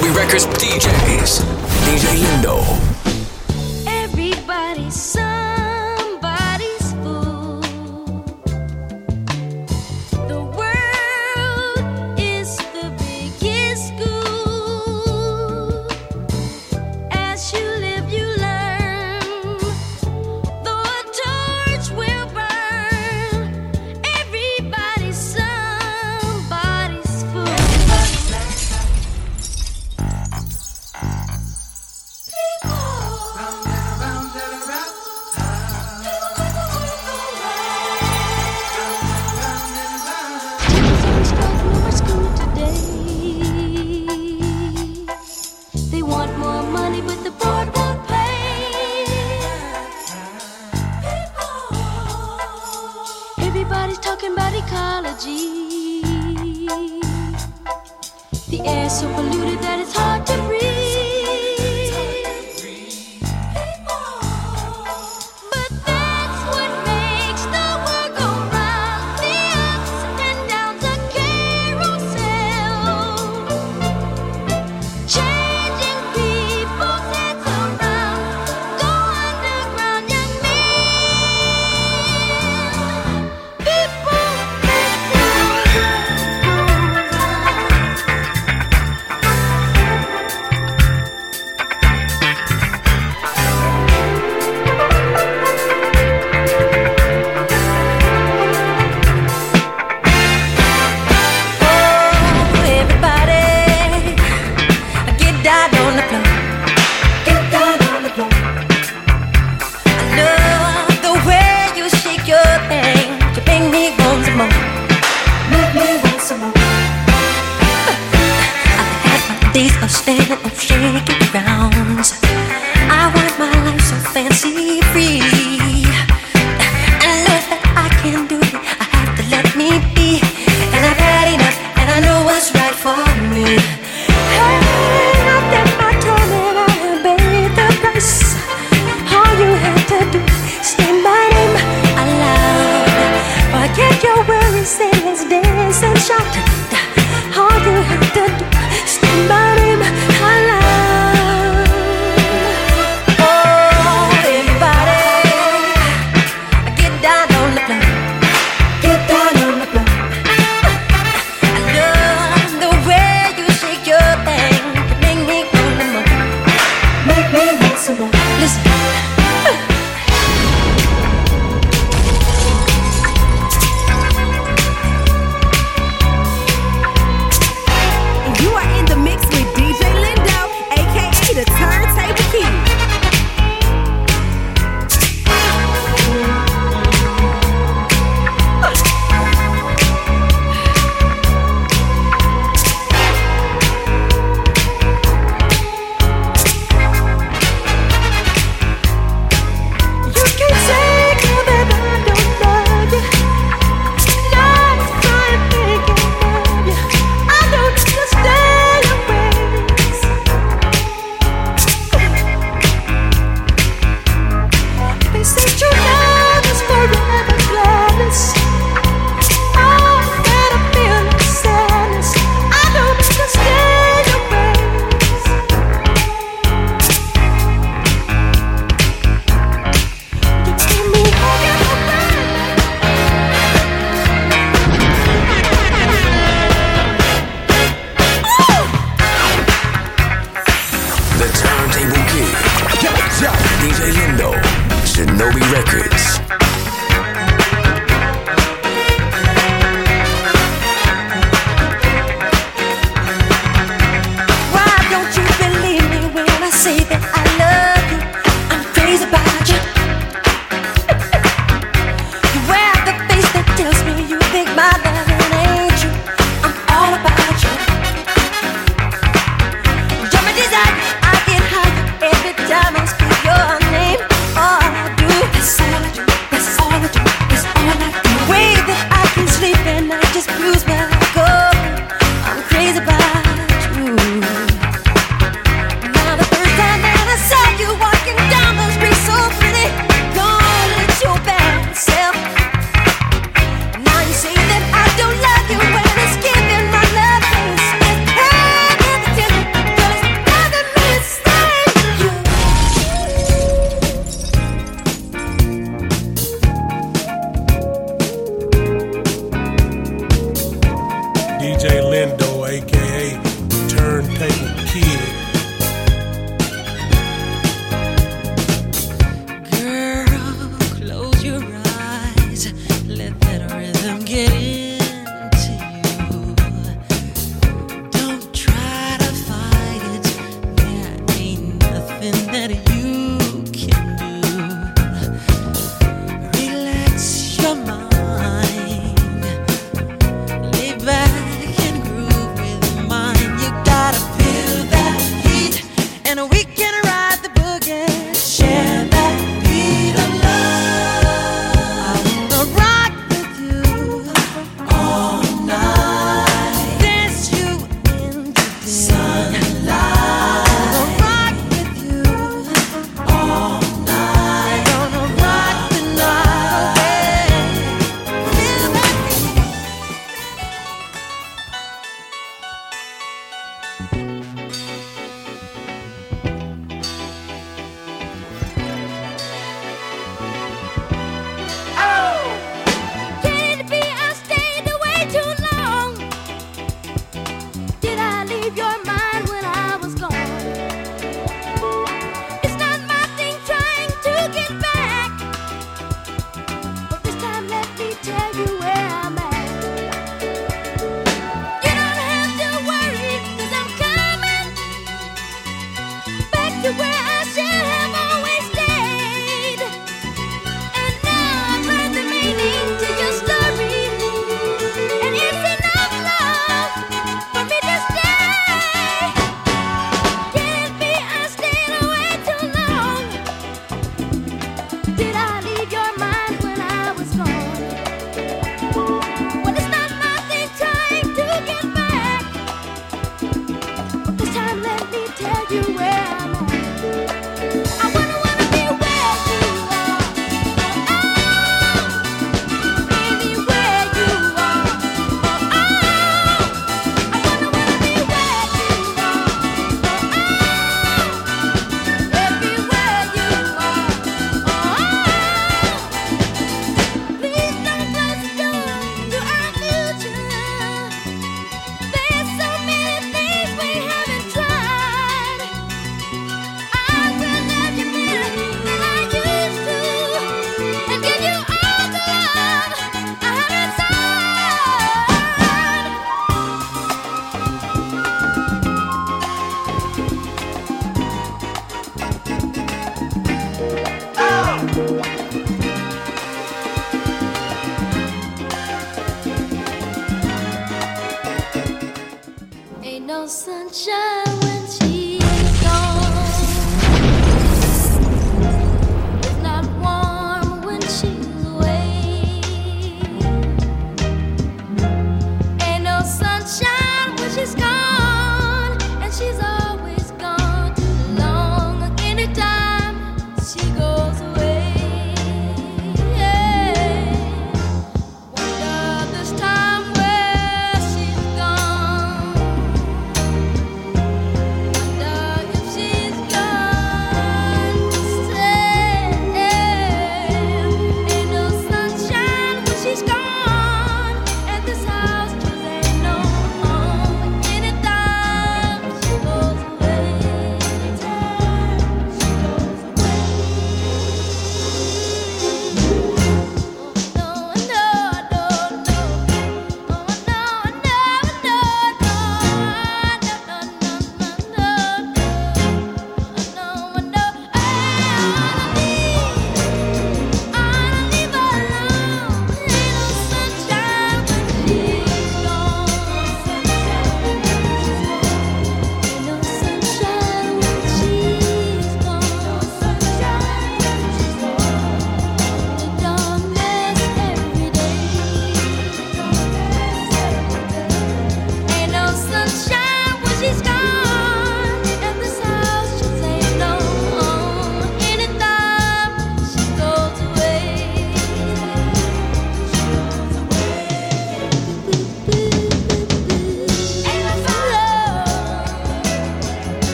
Shinobi Recordz DJs. DJ Lindo.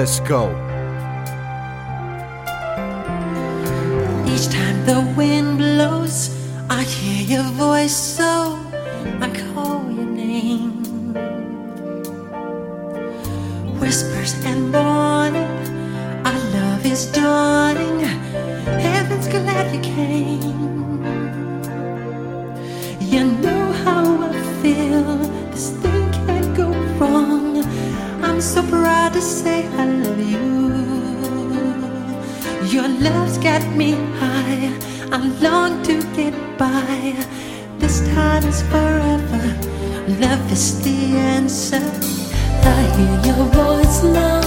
Let's go. Your voice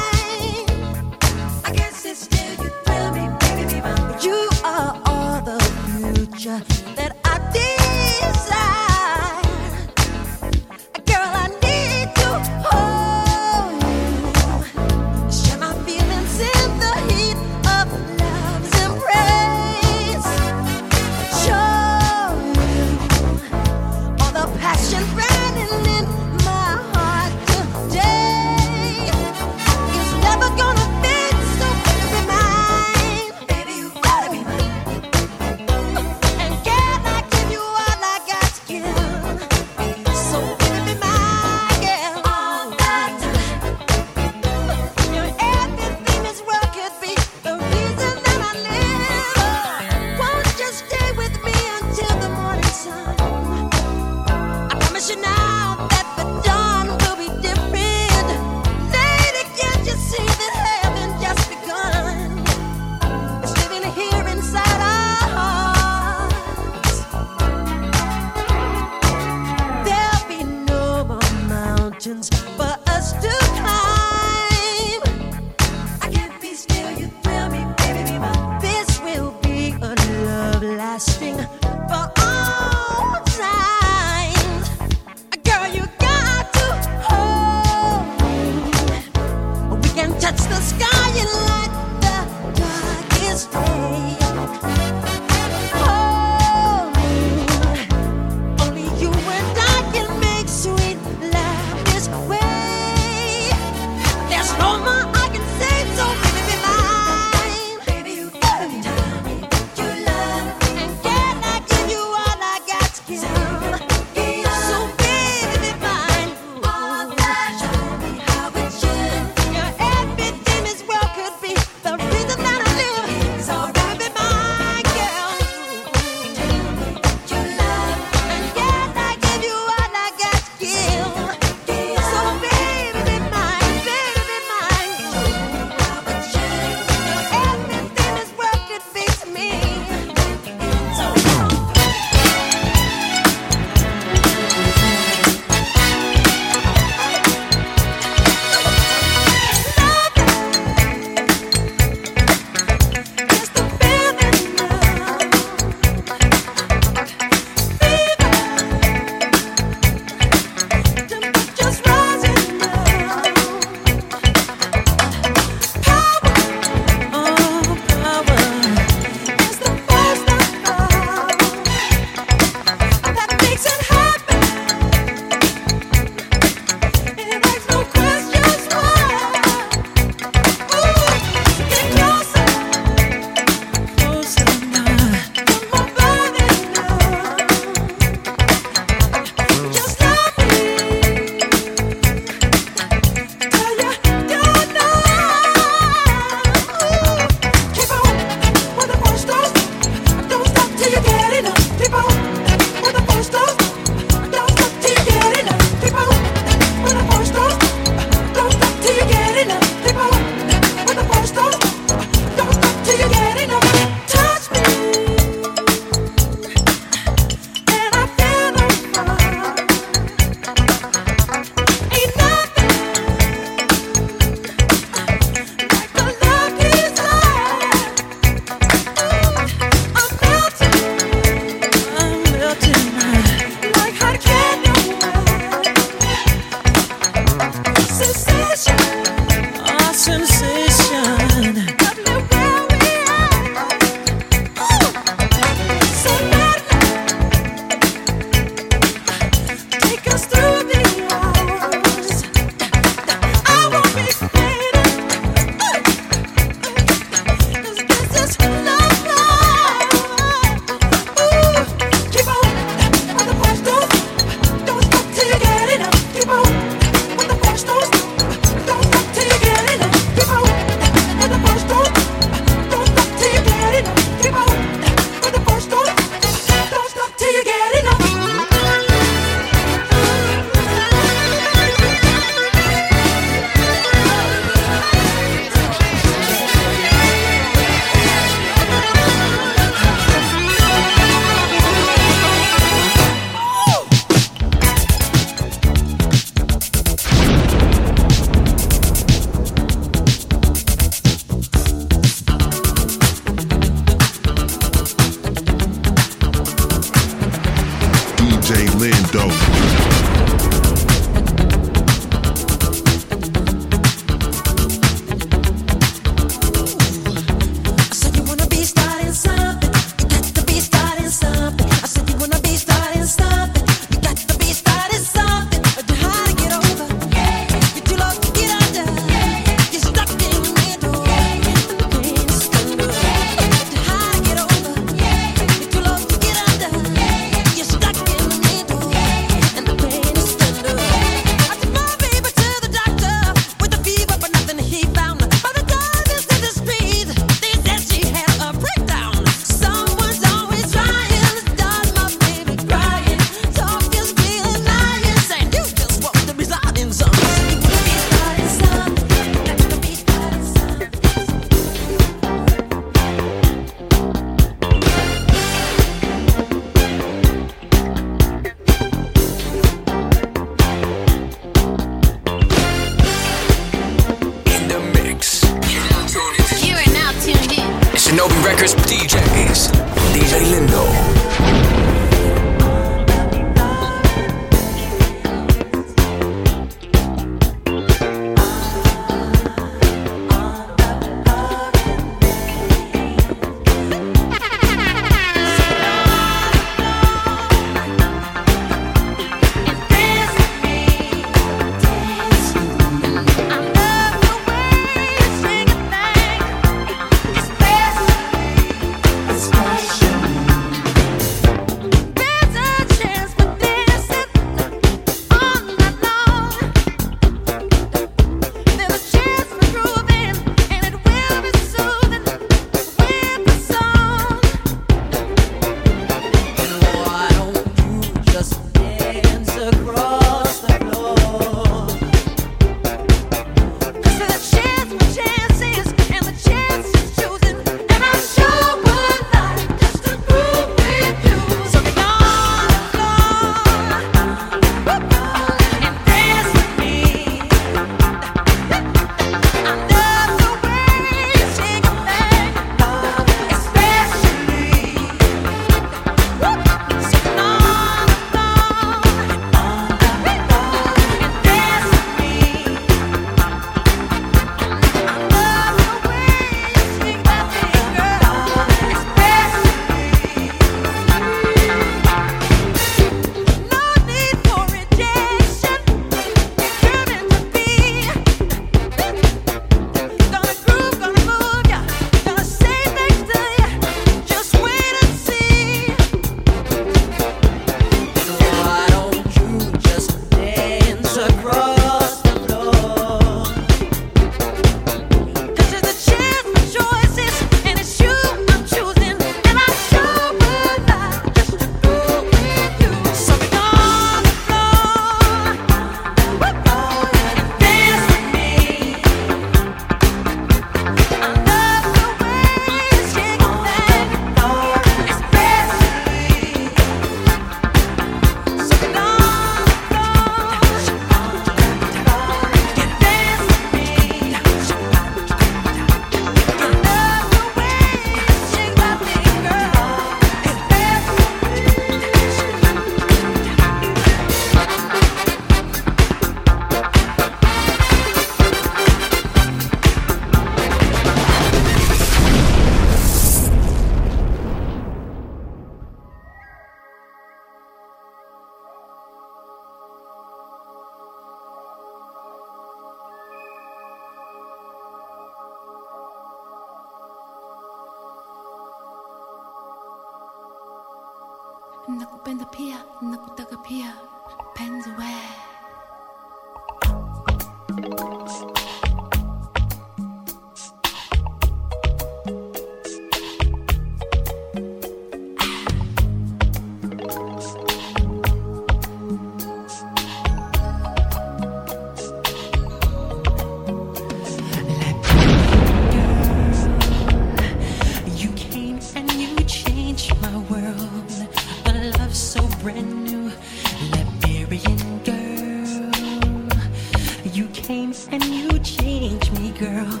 and you change me, girl.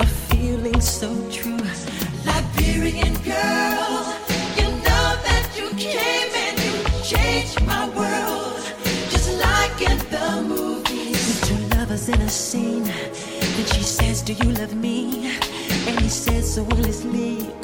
A feeling so true. Liberian girl, you know that you came and you changed my world. Just like in the movies. With two lovers in a scene. and she says, Do you love me? And he says, So will it me.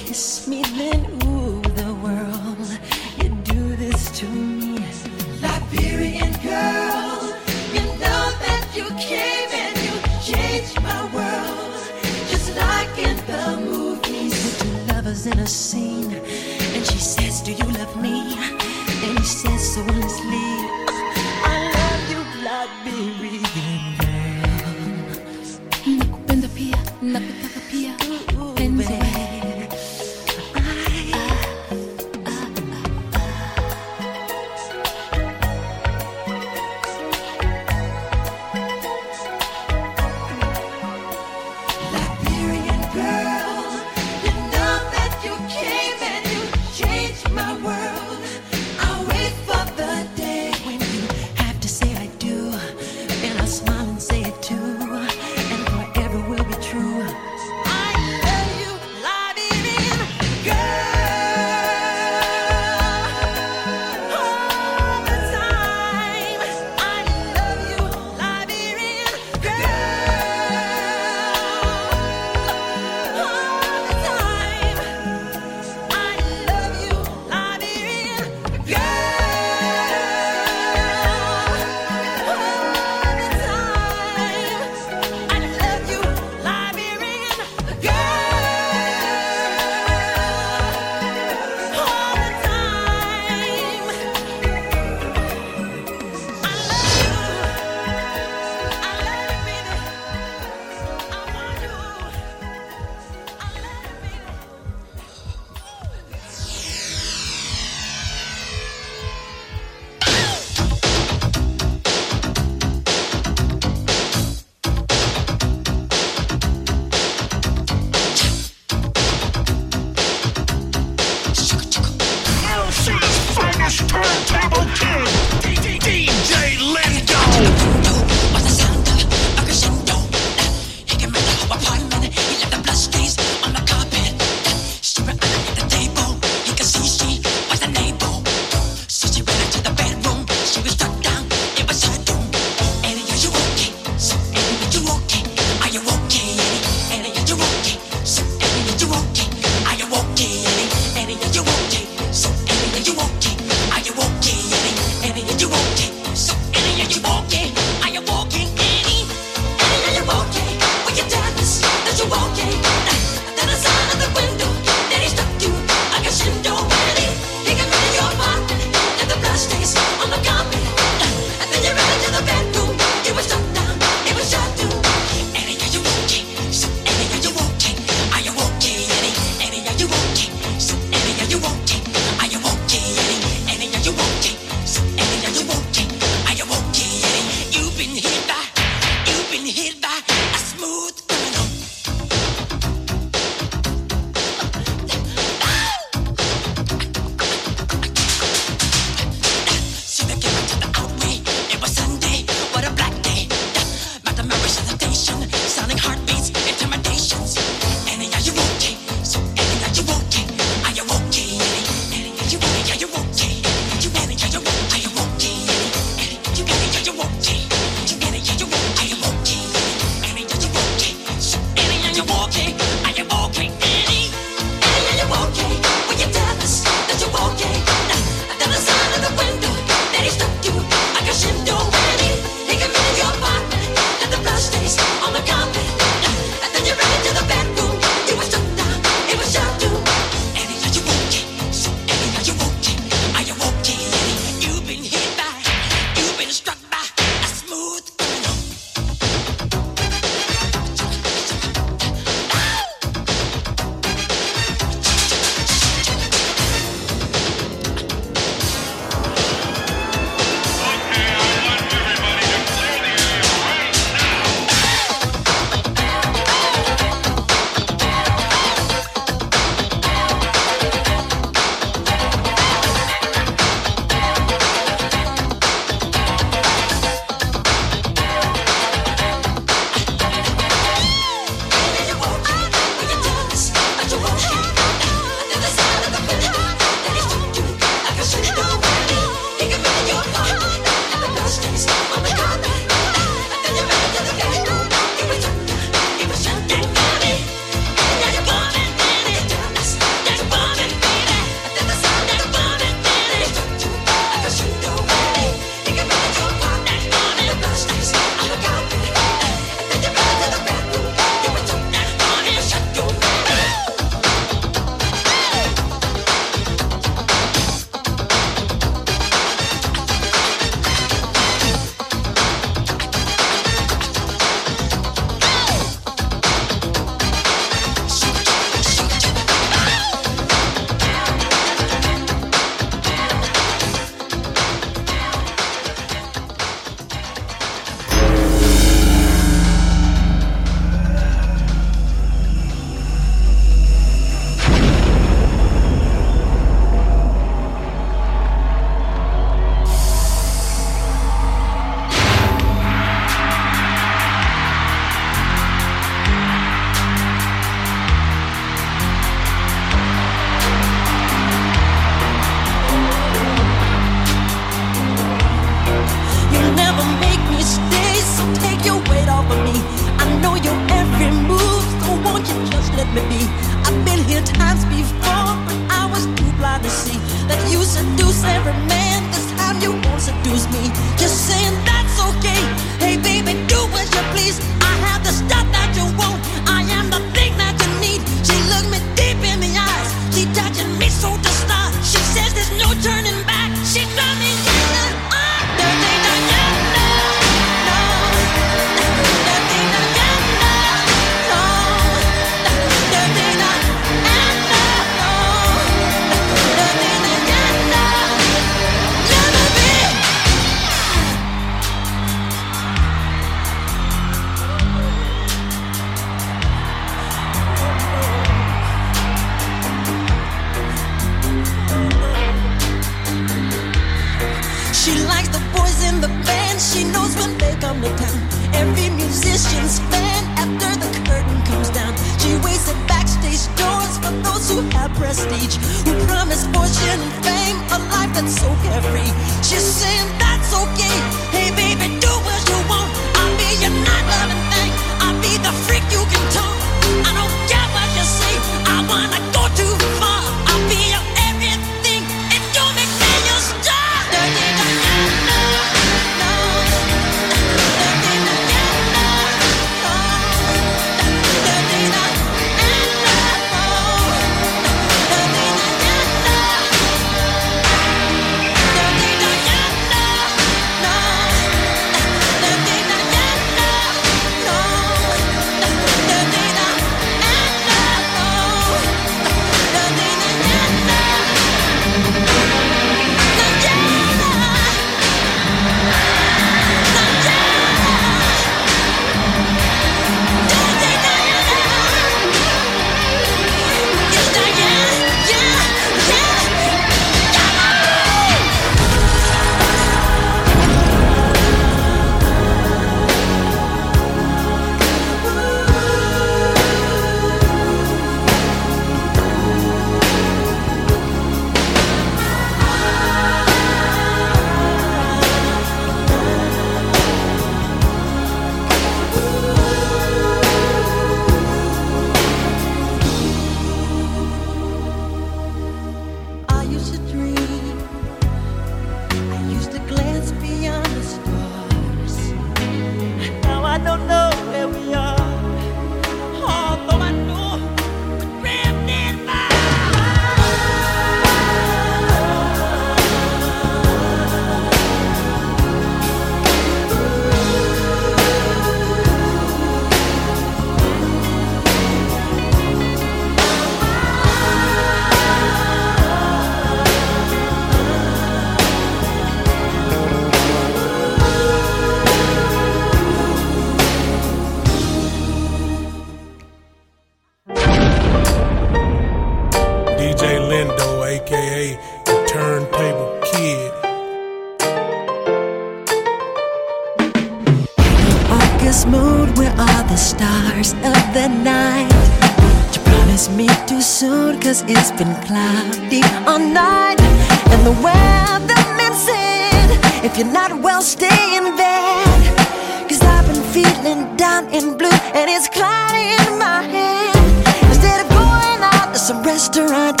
restaurant.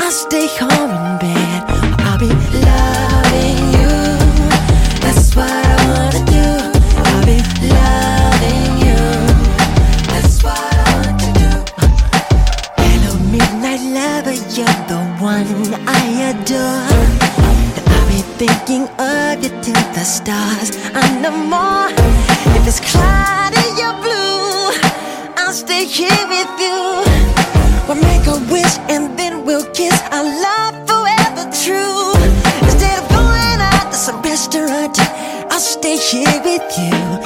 I stay home in bed. I'll be loving you. That's what I wanna do. I'll be loving you. That's what I want to do. Hello, midnight lover, you're the one I adore. I'll be thinking of you till the stars and the more. If it's cloudy, you're blue. I'll stay here with you. here with you.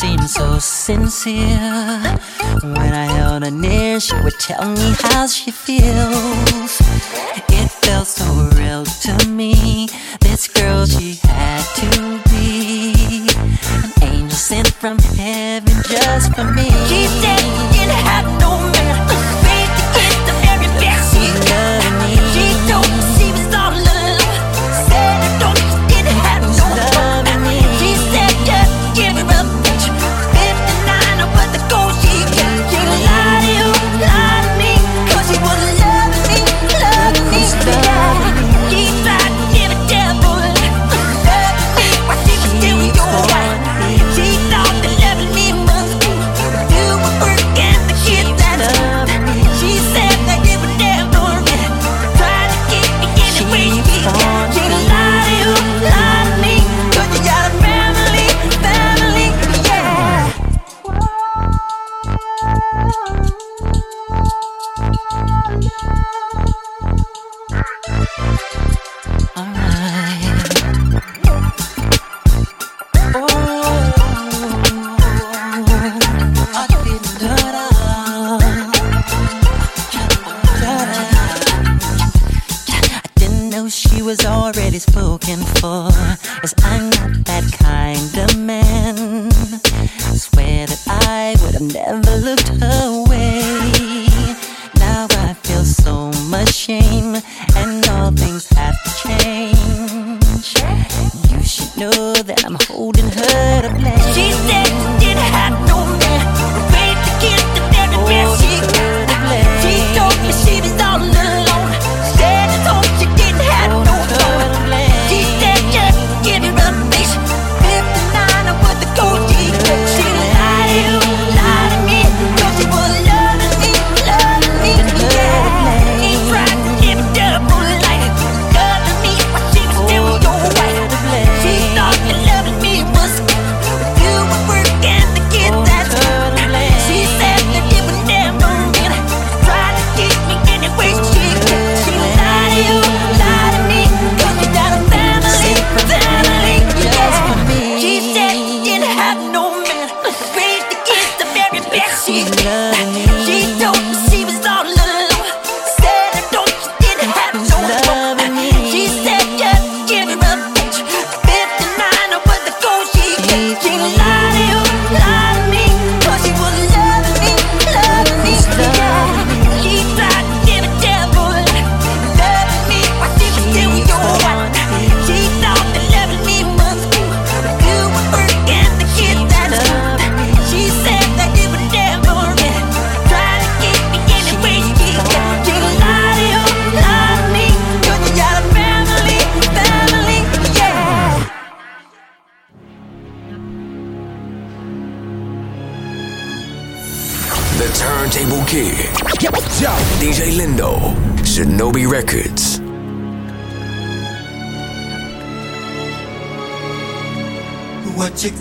seemed so sincere. When I held her near, she would tell me how she feels. It felt so real to me. This girl, she had to be an angel sent from heaven just for me. She said.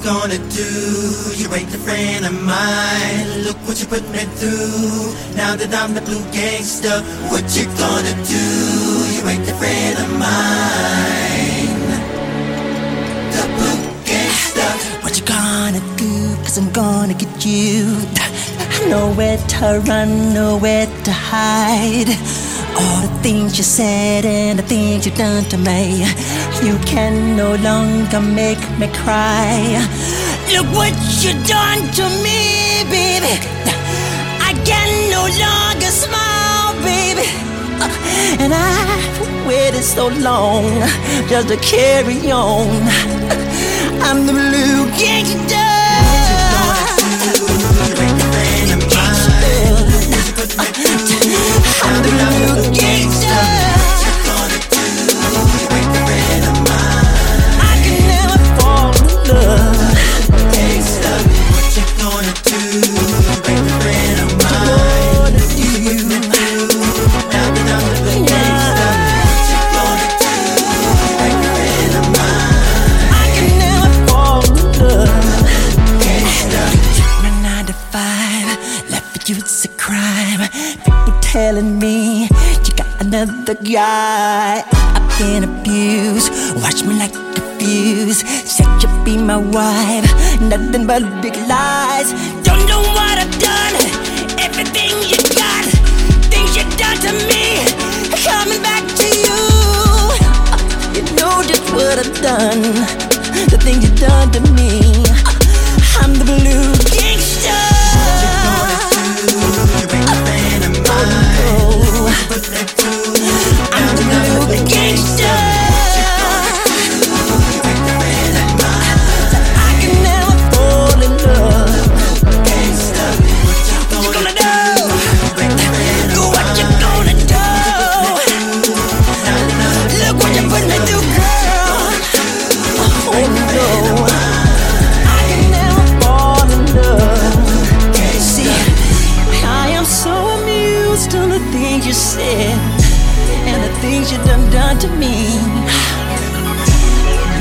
gonna do? You ain't a friend of mine. Look what you put me through. Now that I'm the blue gangster, what you gonna do? You ain't a friend of mine. The blue gangster. What you gonna do? Cause I'm gonna get you. Nowhere to run, nowhere to hide. All the things you said and the things you done to me, you can no longer make me cry. Look what you done to me, baby. I can no longer smile, baby. And I've waited so long just to carry on. I'm the blue king. right. I've been abused. Watch me like a fuse. Said you be my wife. Nothing but big lies. Don't know what I've done. Everything you got. Things you've done to me. Coming back to you. You know just what I've done. The things you've done to me.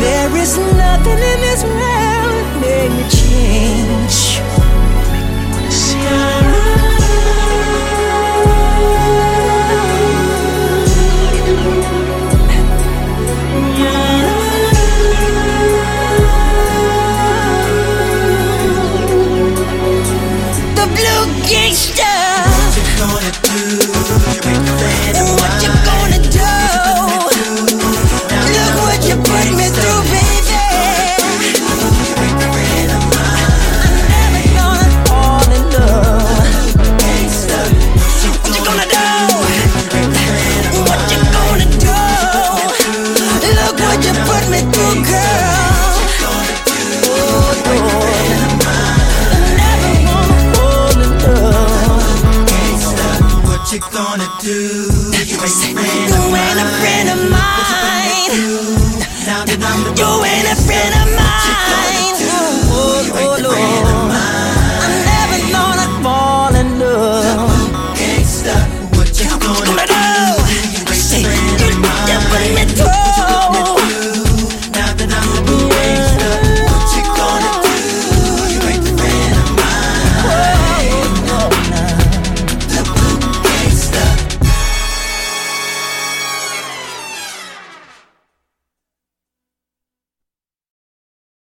There is nothing in this world that made me change. Make me wanna see.